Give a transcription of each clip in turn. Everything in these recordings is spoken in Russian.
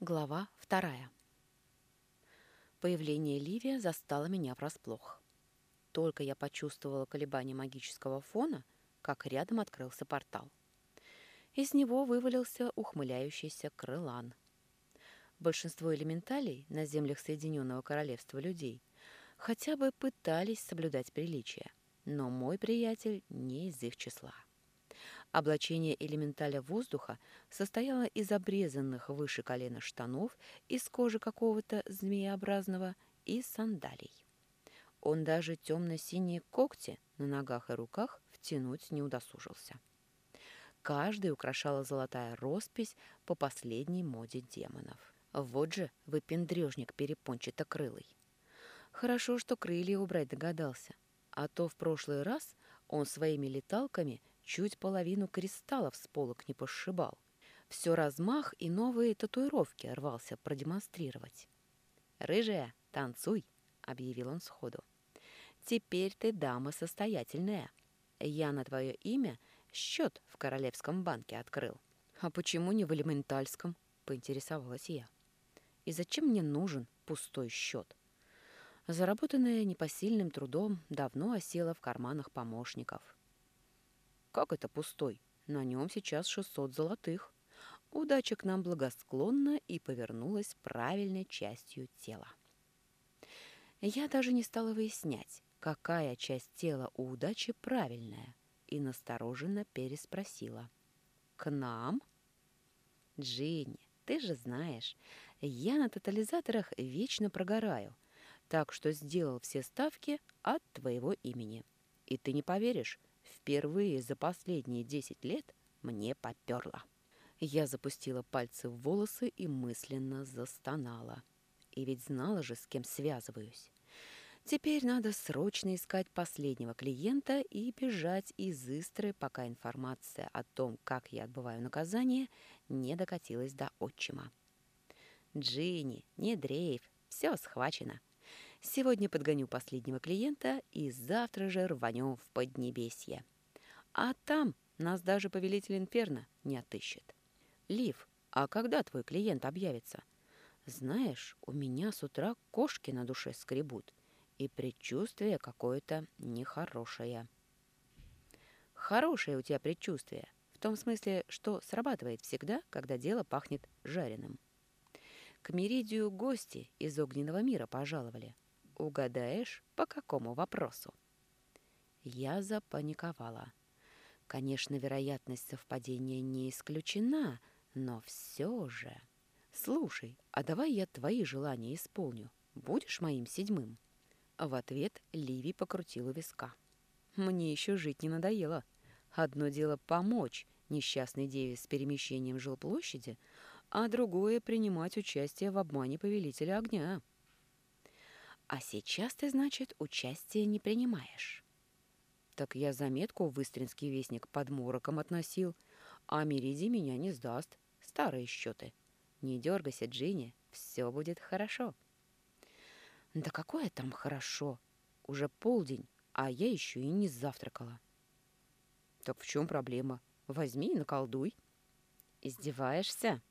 Глава вторая. Появление Ливия застало меня врасплох. Только я почувствовала колебание магического фона, как рядом открылся портал. Из него вывалился ухмыляющийся крылан. Большинство элементалей на землях Соединенного Королевства людей хотя бы пытались соблюдать приличия, но мой приятель не из их числа. Облачение элементаля воздуха состояло из обрезанных выше колена штанов из кожи какого-то змееобразного и сандалий. Он даже темно-синие когти на ногах и руках втянуть не удосужился. Каждый украшала золотая роспись по последней моде демонов. Вот же выпендрежник перепончато-крылый. Хорошо, что крылья убрать догадался, а то в прошлый раз он своими леталками чуть половину кристаллов с полок не пошибал. Все размах и новые татуировки рвался продемонстрировать. «Рыжая, танцуй!» — объявил он сходу. «Теперь ты дама состоятельная. Я на твое имя счет в Королевском банке открыл». «А почему не в элементальском?» — поинтересовалась я. «И зачем мне нужен пустой счет?» Заработанное непосильным трудом давно осело в карманах помощников. Как это пустой? На нем сейчас 600 золотых. Удача к нам благосклонна и повернулась правильной частью тела. Я даже не стала выяснять, какая часть тела у удачи правильная, и настороженно переспросила. «К нам?» «Джинни, ты же знаешь, я на тотализаторах вечно прогораю, так что сделал все ставки от твоего имени. И ты не поверишь, Впервые за последние десять лет мне поперло. Я запустила пальцы в волосы и мысленно застонала. И ведь знала же, с кем связываюсь. Теперь надо срочно искать последнего клиента и бежать из Истры, пока информация о том, как я отбываю наказание, не докатилась до отчима. «Джинни, не дрейф, все схвачено. Сегодня подгоню последнего клиента и завтра же рванем в Поднебесье. А там нас даже повелитель Инферно не отыщет. Лив, а когда твой клиент объявится? Знаешь, у меня с утра кошки на душе скребут, и предчувствие какое-то нехорошее. Хорошее у тебя предчувствие, в том смысле, что срабатывает всегда, когда дело пахнет жареным. К Меридию гости из огненного мира пожаловали — Угадаешь, по какому вопросу?» Я запаниковала. Конечно, вероятность совпадения не исключена, но все же... «Слушай, а давай я твои желания исполню. Будешь моим седьмым?» В ответ Ливи покрутила виска. «Мне еще жить не надоело. Одно дело помочь несчастной деве с перемещением жилплощади, а другое — принимать участие в обмане повелителя огня». А сейчас ты, значит, участие не принимаешь. Так я заметку в Истринский вестник под мороком относил, а Мериди меня не сдаст. Старые счеты. Не дергайся, Джинни, все будет хорошо. Да какое там хорошо? Уже полдень, а я еще и не завтракала. Так в чем проблема? Возьми и наколдуй. Издеваешься?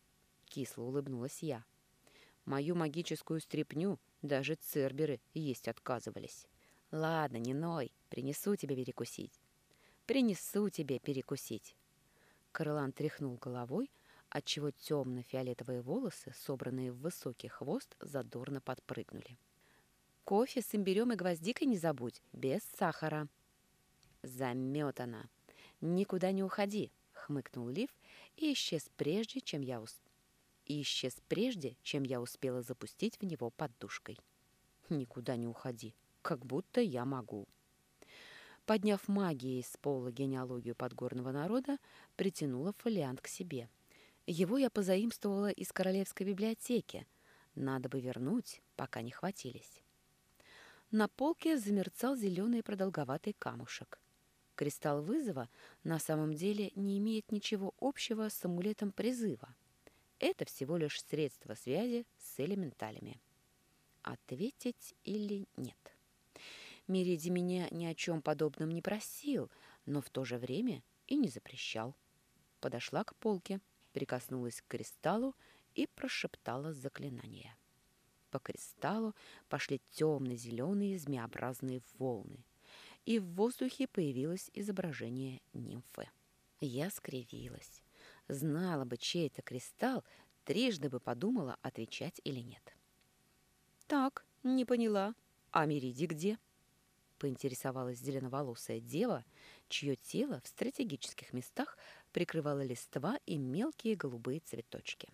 Кисло улыбнулась я. Мою магическую стряпню даже церберы есть отказывались. Ладно, не ной, принесу тебе перекусить. Принесу тебе перекусить. Крылан тряхнул головой, отчего темно-фиолетовые волосы, собранные в высокий хвост, задорно подпрыгнули. «Кофе с имбирем и гвоздикой не забудь, без сахара». «Заметана. Никуда не уходи», — хмыкнул Лив и исчез прежде, чем я успел и исчез прежде, чем я успела запустить в него поддушкой. «Никуда не уходи, как будто я могу». Подняв магией с пола генеалогию подгорного народа, притянула фолиант к себе. Его я позаимствовала из королевской библиотеки. Надо бы вернуть, пока не хватились. На полке замерцал зеленый продолговатый камушек. Кристалл вызова на самом деле не имеет ничего общего с амулетом призыва. Это всего лишь средство связи с элементалями. Ответить или нет? Мириди меня ни о чем подобном не просил, но в то же время и не запрещал. Подошла к полке, прикоснулась к кристаллу и прошептала заклинание. По кристаллу пошли темно-зеленые змеобразные волны, и в воздухе появилось изображение нимфы. Я скривилась. Знала бы, чей это кристалл, трижды бы подумала, отвечать или нет. «Так, не поняла. А Мериди где?» Поинтересовалась зеленоволосая дева, чье тело в стратегических местах прикрывало листва и мелкие голубые цветочки.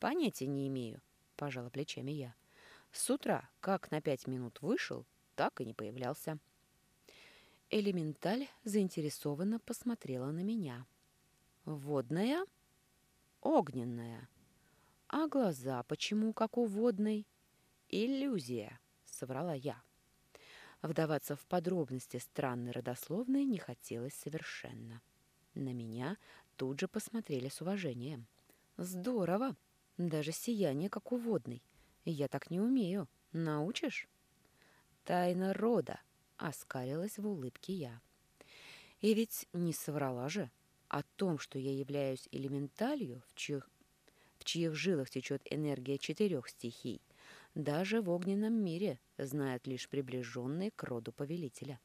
«Понятия не имею», — пожала плечами я. «С утра, как на пять минут вышел, так и не появлялся». Элементаль заинтересованно посмотрела на меня. «Водная?» «Огненная». «А глаза почему как у водной?» «Иллюзия», — соврала я. Вдаваться в подробности странной родословной не хотелось совершенно. На меня тут же посмотрели с уважением. «Здорово! Даже сияние, как у водной. Я так не умею. Научишь?» «Тайна рода», — оскалилась в улыбке я. «И ведь не соврала же о том, что я являюсь элементалью, в чьих, в чьих жилах течет энергия четырех стихий, даже в огненном мире знают лишь приближенные к роду повелителя.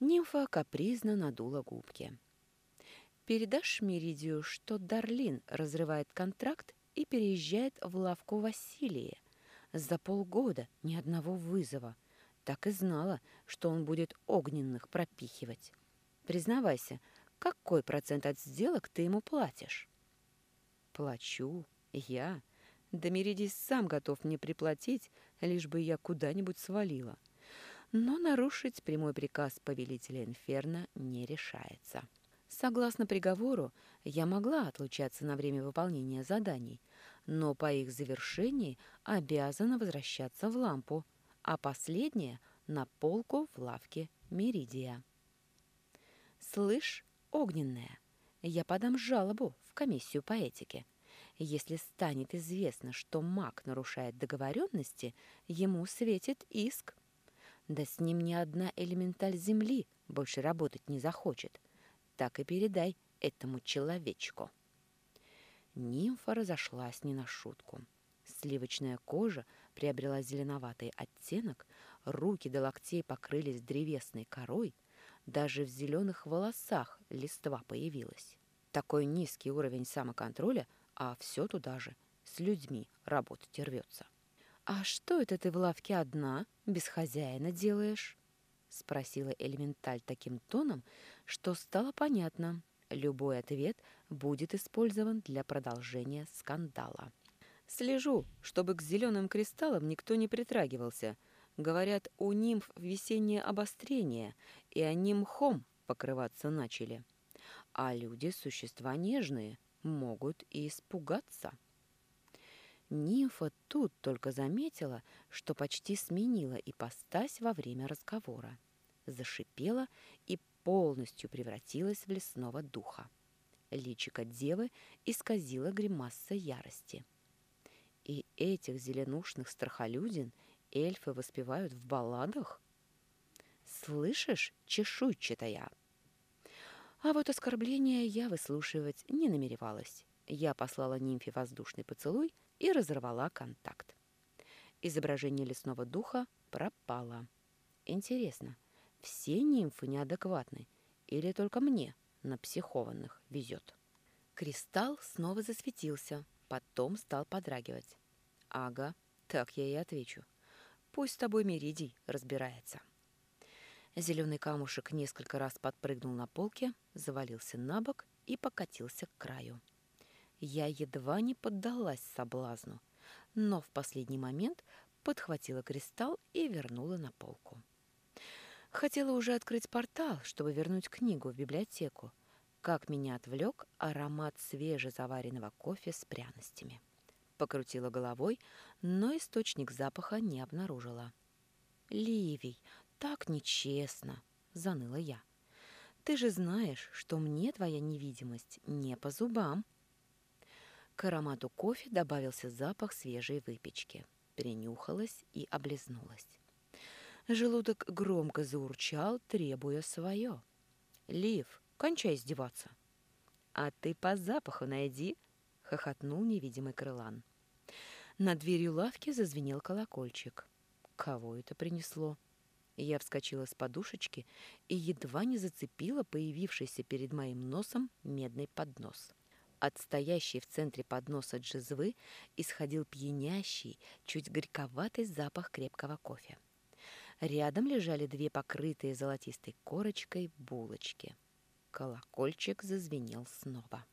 Нимфа капризно надула губки. «Передашь Меридию, что Дарлин разрывает контракт и переезжает в лавку Василия? За полгода ни одного вызова. Так и знала, что он будет огненных пропихивать. Признавайся, какой процент от сделок ты ему платишь?» «Плачу. Я. Да Меридис сам готов мне приплатить, лишь бы я куда-нибудь свалила. Но нарушить прямой приказ повелителя Инферно не решается. Согласно приговору, я могла отлучаться на время выполнения заданий, но по их завершении обязана возвращаться в лампу, а последняя — на полку в лавке Меридия. «Слышь, огненная, я подам жалобу в комиссию по этике. Если станет известно, что маг нарушает договоренности, ему светит иск. Да с ним ни одна элементаль земли больше работать не захочет. Так и передай этому человечку. Нимфа разошлась не на шутку. Сливочная кожа приобрела зеленоватый оттенок, руки до локтей покрылись древесной корой, даже в зеленых волосах листва появилась. Такой низкий уровень самоконтроля – а все туда же, с людьми работать рвется. «А что это ты в лавке одна, без хозяина делаешь?» — спросила Элементаль таким тоном, что стало понятно. Любой ответ будет использован для продолжения скандала. «Слежу, чтобы к зеленым кристаллам никто не притрагивался. Говорят, у нимф весеннее обострение, и они мхом покрываться начали. А люди — существа нежные, могут и испугаться. Нимфа тут только заметила, что почти сменила ипостась во время разговора. Зашипела и полностью превратилась в лесного духа. Личико девы исказило гримаса ярости. И этих зеленушных страхолюдин эльфы воспевают в балладах? «Слышишь, чешуйчатая?» А вот оскорбления я выслушивать не намеревалась. Я послала нимфе воздушный поцелуй и разорвала контакт. Изображение лесного духа пропало. Интересно, все нимфы неадекватны или только мне на психованных везет? Кристалл снова засветился, потом стал подрагивать. Ага, так я и отвечу. Пусть с тобой Меридий разбирается. Зеленый камушек несколько раз подпрыгнул на полке, завалился на бок и покатился к краю. Я едва не поддалась соблазну, но в последний момент подхватила кристалл и вернула на полку. Хотела уже открыть портал, чтобы вернуть книгу в библиотеку, как меня отвлек аромат свежезаваренного кофе с пряностями. Покрутила головой, но источник запаха не обнаружила. «Ливий, так нечестно», — заныла я. «Ты же знаешь, что мне твоя невидимость не по зубам». К аромату кофе добавился запах свежей выпечки. Принюхалась и облизнулась. Желудок громко заурчал, требуя свое. «Лив, кончай издеваться!» «А ты по запаху найди!» — хохотнул невидимый крылан. Над дверью лавки зазвенел колокольчик. Кого это принесло? Я вскочила с подушечки и едва не зацепила появившийся перед моим носом медный поднос. От стоящей в центре подноса джезвы исходил пьянящий, чуть горьковатый запах крепкого кофе. Рядом лежали две покрытые золотистой корочкой булочки. Колокольчик зазвенел снова.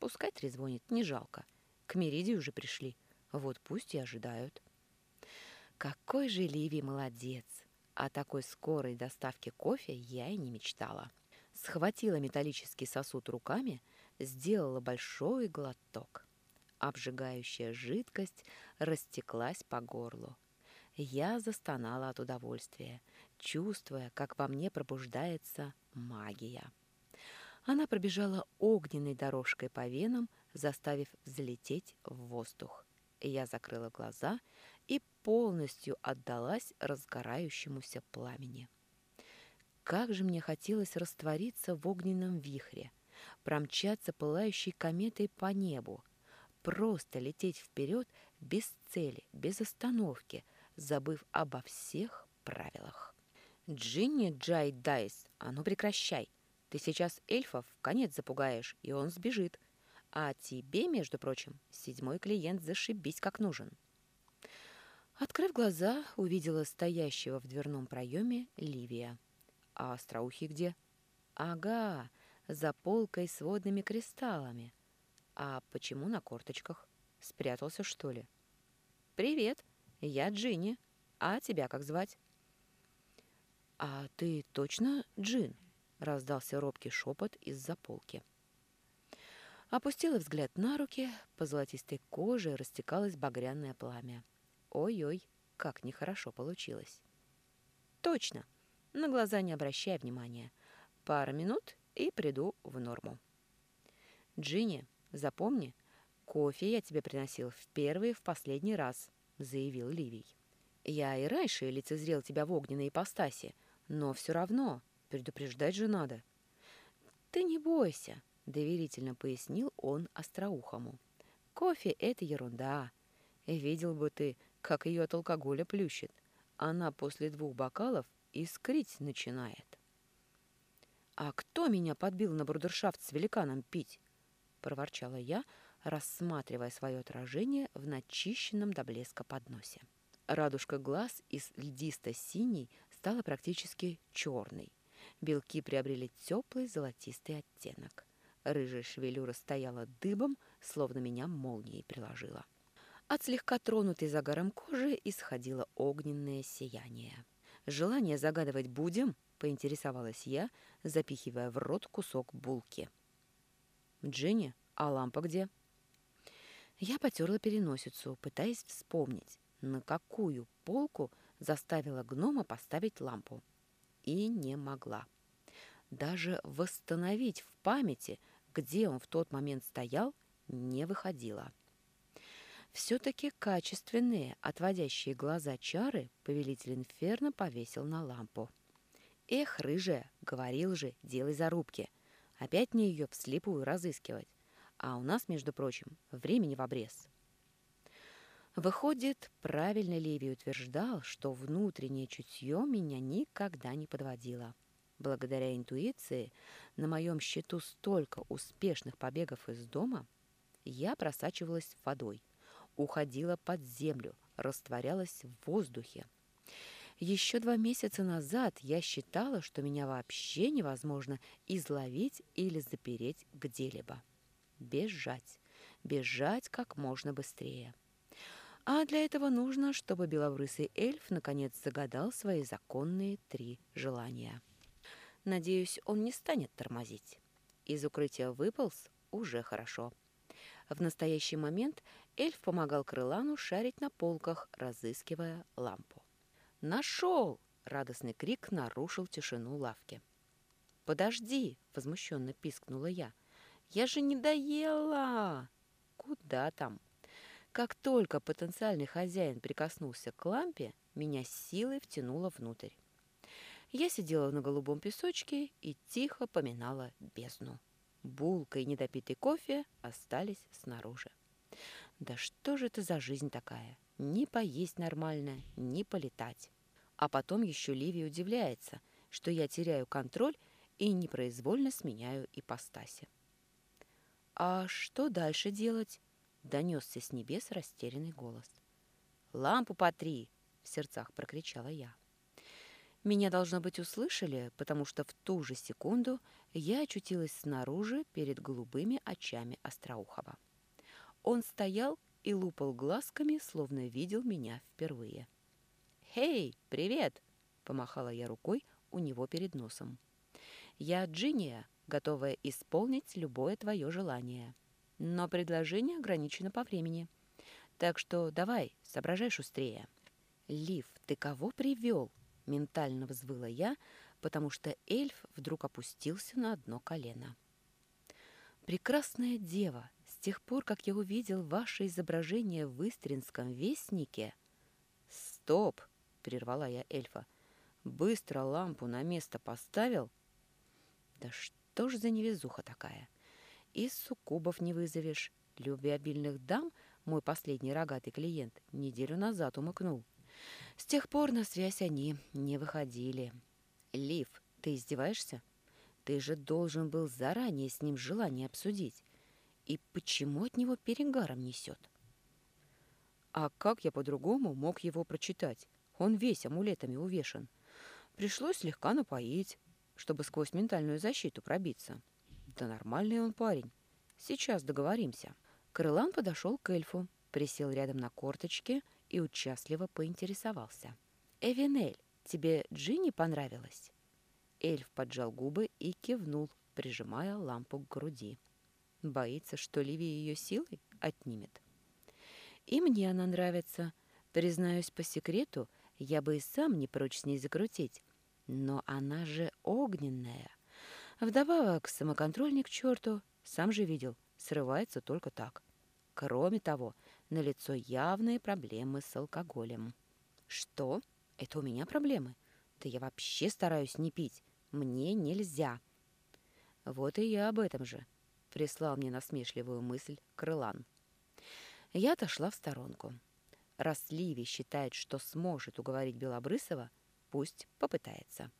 Пускай трезвонит, не жалко. К Меридию уже пришли. Вот пусть и ожидают. Какой же Ливий молодец! О такой скорой доставке кофе я и не мечтала. Схватила металлический сосуд руками, сделала большой глоток. Обжигающая жидкость растеклась по горлу. Я застонала от удовольствия, чувствуя, как во мне пробуждается магия. Она пробежала огненной дорожкой по венам, заставив взлететь в воздух. Я закрыла глаза и полностью отдалась разгорающемуся пламени. Как же мне хотелось раствориться в огненном вихре, промчаться пылающей кометой по небу, просто лететь вперед без цели, без остановки — забыв обо всех правилах. «Джинни Джай Дайс, а ну прекращай! Ты сейчас эльфов в конец запугаешь, и он сбежит. А тебе, между прочим, седьмой клиент зашибись как нужен». Открыв глаза, увидела стоящего в дверном проеме Ливия. «А остроухий где?» «Ага, за полкой с водными кристаллами. А почему на корточках? Спрятался, что ли?» «Привет!» «Я Джинни. А тебя как звать?» «А ты точно Джин?» — раздался робкий шепот из-за полки. Опустила взгляд на руки, по золотистой коже растекалось багряное пламя. Ой-ой, как нехорошо получилось. «Точно! На глаза не обращай внимания. Пара минут и приду в норму». «Джинни, запомни, кофе я тебе приносил в первый и в последний раз», — заявил Ливий. «Я и раньше лицезрел тебя в огненной ипостаси, но все равно предупреждать же надо». «Ты не бойся», — доверительно пояснил он остроухому. «Кофе — это ерунда. Видел бы ты, как ее от алкоголя плющит. Она после двух бокалов искрить начинает». «А кто меня подбил на брудершафт с великаном пить?» — проворчала я, — рассматривая свое отражение в начищенном до блеска подносе. Радужка глаз из льдисто-синий стала практически черной. Белки приобрели теплый золотистый оттенок. Рыжая шевелюра стояла дыбом, словно меня молнией приложила. От слегка тронутой загаром кожи исходило огненное сияние. «Желание загадывать будем?» — поинтересовалась я, запихивая в рот кусок булки. «Джинни, а лампа где?» Я потерла переносицу, пытаясь вспомнить, на какую полку заставила гнома поставить лампу. И не могла. Даже восстановить в памяти, где он в тот момент стоял, не выходило. Все-таки качественные, отводящие глаза чары повелитель Инферно повесил на лампу. «Эх, рыжая, говорил же, делай зарубки. Опять мне ее вслепую разыскивать. А у нас, между прочим, времени в обрез. Выходит, правильно Леви утверждал, что внутреннее чутье меня никогда не подводило. Благодаря интуиции на моем счету столько успешных побегов из дома, я просачивалась водой, уходила под землю, растворялась в воздухе. Еще два месяца назад я считала, что меня вообще невозможно изловить или запереть где-либо бежать. Бежать как можно быстрее. А для этого нужно, чтобы белобрысый эльф наконец загадал свои законные три желания. Надеюсь, он не станет тормозить. Из укрытия выполз уже хорошо. В настоящий момент эльф помогал крылану шарить на полках, разыскивая лампу. «Нашел!» — радостный крик нарушил тишину лавки. «Подожди!» — возмущенно пискнула я — я же не доела! Куда там? Как только потенциальный хозяин прикоснулся к лампе, меня силой втянуло внутрь. Я сидела на голубом песочке и тихо поминала бездну. Булка и недопитый кофе остались снаружи. Да что же это за жизнь такая? Ни поесть нормально, ни полетать. А потом еще Ливи удивляется, что я теряю контроль и непроизвольно сменяю ипостаси. «А что дальше делать?» — донесся с небес растерянный голос. «Лампу потри!» — в сердцах прокричала я. Меня, должно быть, услышали, потому что в ту же секунду я очутилась снаружи перед голубыми очами Остроухова. Он стоял и лупал глазками, словно видел меня впервые. «Хей, привет!» — помахала я рукой у него перед носом. «Я Джиния, готовая исполнить любое твое желание. Но предложение ограничено по времени. Так что давай, соображай шустрее». «Лив, ты кого привел?» Ментально взвыла я, потому что эльф вдруг опустился на одно колено. «Прекрасная дева, с тех пор, как я увидел ваше изображение в Истринском вестнике...» «Стоп!» — прервала я эльфа. «Быстро лампу на место поставил?» «Да что ж за невезуха такая? Из суккубов не вызовешь. Любвеобильных дам мой последний рогатый клиент неделю назад умыкнул». С тех пор на связь они не выходили. Лив, ты издеваешься? Ты же должен был заранее с ним желание обсудить. И почему от него перегаром несет? А как я по-другому мог его прочитать? Он весь амулетами увешан. Пришлось слегка напоить, чтобы сквозь ментальную защиту пробиться. Да нормальный он парень. Сейчас договоримся. Крылан подошел к эльфу, присел рядом на корточки и участливо поинтересовался. «Эвинель, тебе Джинни понравилась?» Эльф поджал губы и кивнул, прижимая лампу к груди. Боится, что Ливи ее силой отнимет. «И мне она нравится. Признаюсь по секрету, я бы и сам не прочь с ней закрутить. Но она же огненная. Вдобавок, самоконтрольник черту, сам же видел, срывается только так. Кроме того, налицо явные проблемы с алкоголем. Что? Это у меня проблемы? Да я вообще стараюсь не пить. Мне нельзя. Вот и я об этом же, прислал мне насмешливую мысль Крылан. Я отошла в сторонку. Раз Ливи считает, что сможет уговорить Белобрысова, пусть попытается.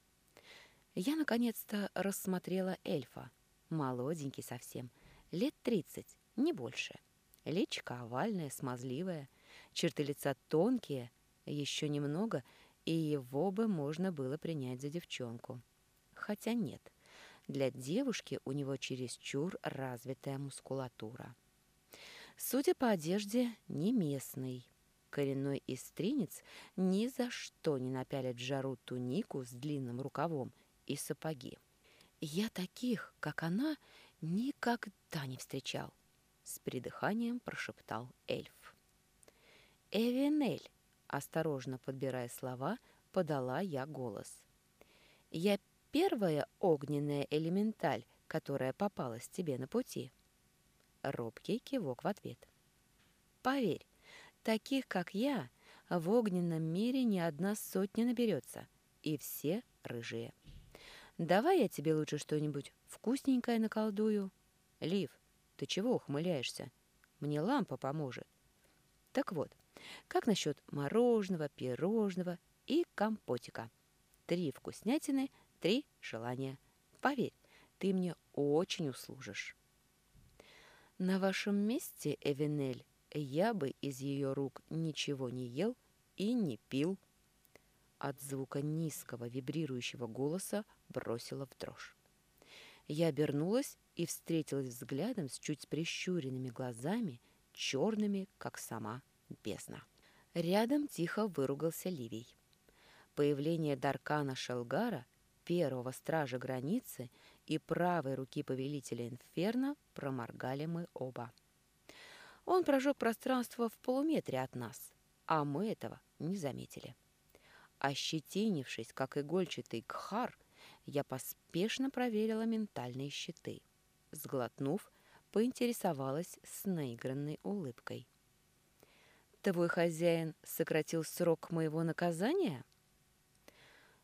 Я наконец-то рассмотрела эльфа. Молоденький совсем, лет тридцать, не больше. — Личка овальная, смазливая, черты лица тонкие, еще немного, и его бы можно было принять за девчонку. Хотя нет, для девушки у него чересчур развитая мускулатура. Судя по одежде, не местный. Коренной истринец ни за что не напялит жару тунику с длинным рукавом и сапоги. Я таких, как она, никогда не встречал с придыханием прошептал эльф. «Эвенель!» — осторожно подбирая слова, подала я голос. «Я первая огненная элементаль, которая попалась тебе на пути». Робкий кивок в ответ. «Поверь, таких, как я, в огненном мире ни одна сотня наберется, и все рыжие. Давай я тебе лучше что-нибудь вкусненькое наколдую. Лив, ты чего ухмыляешься? Мне лампа поможет. Так вот, как насчет мороженого, пирожного и компотика? Три вкуснятины, три желания. Поверь, ты мне очень услужишь. На вашем месте, Эвенель, я бы из ее рук ничего не ел и не пил. От звука низкого вибрирующего голоса бросила в дрожь. Я обернулась и встретилась взглядом с чуть прищуренными глазами, черными, как сама бездна. Рядом тихо выругался Ливий. Появление Даркана Шелгара, первого стража границы и правой руки повелителя Инферно проморгали мы оба. Он прожег пространство в полуметре от нас, а мы этого не заметили. Ощетинившись, как игольчатый кхар, я поспешно проверила ментальные щиты. Сглотнув, поинтересовалась с наигранной улыбкой. «Твой хозяин сократил срок моего наказания?»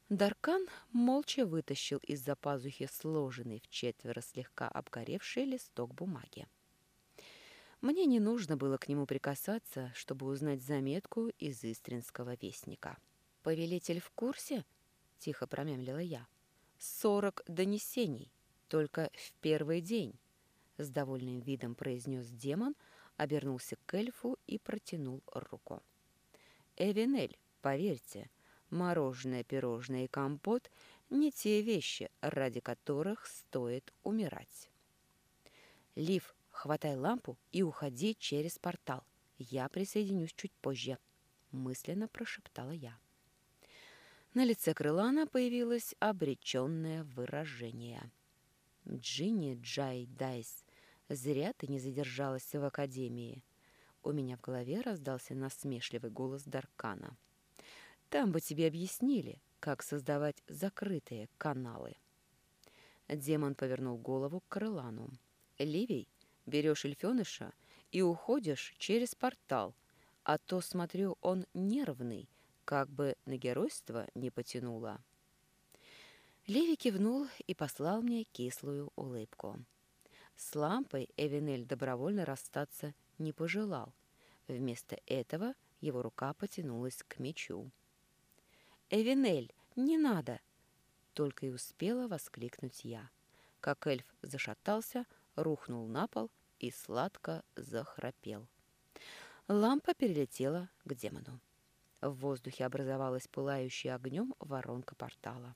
Даркан молча вытащил из-за пазухи сложенный в четверо слегка обгоревший листок бумаги. Мне не нужно было к нему прикасаться, чтобы узнать заметку из Истринского вестника. «Повелитель в курсе?» — тихо промямлила я. «Сорок донесений, только в первый день», — с довольным видом произнес демон, обернулся к эльфу и протянул руку. «Эвенель, поверьте, мороженое, пирожное и компот — не те вещи, ради которых стоит умирать». Лив Хватай лампу и уходи через портал. Я присоединюсь чуть позже», — мысленно прошептала я. На лице Крылана появилось обреченное выражение. «Джинни Джай Дайс, зря ты не задержалась в академии». У меня в голове раздался насмешливый голос Даркана. «Там бы тебе объяснили, как создавать закрытые каналы». Демон повернул голову к Крылану. «Ливий, Берешь эльфеныша и уходишь через портал, а то, смотрю, он нервный, как бы на геройство не потянуло. Леви кивнул и послал мне кислую улыбку. С лампой Эвенель добровольно расстаться не пожелал. Вместо этого его рука потянулась к мечу. «Эвенель, не надо!» Только и успела воскликнуть я. Как эльф зашатался, рухнул на пол и сладко захрапел. Лампа перелетела к демону. В воздухе образовалась пылающая огнем воронка портала.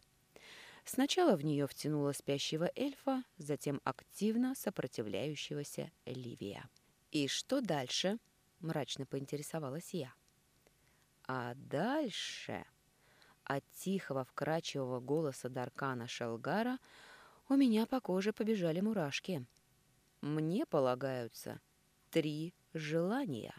Сначала в нее втянула спящего эльфа, затем активно сопротивляющегося Ливия. «И что дальше?» — мрачно поинтересовалась я. «А дальше...» От тихого, вкрадчивого голоса Даркана Шелгара у меня по коже побежали мурашки — мне полагаются три желания.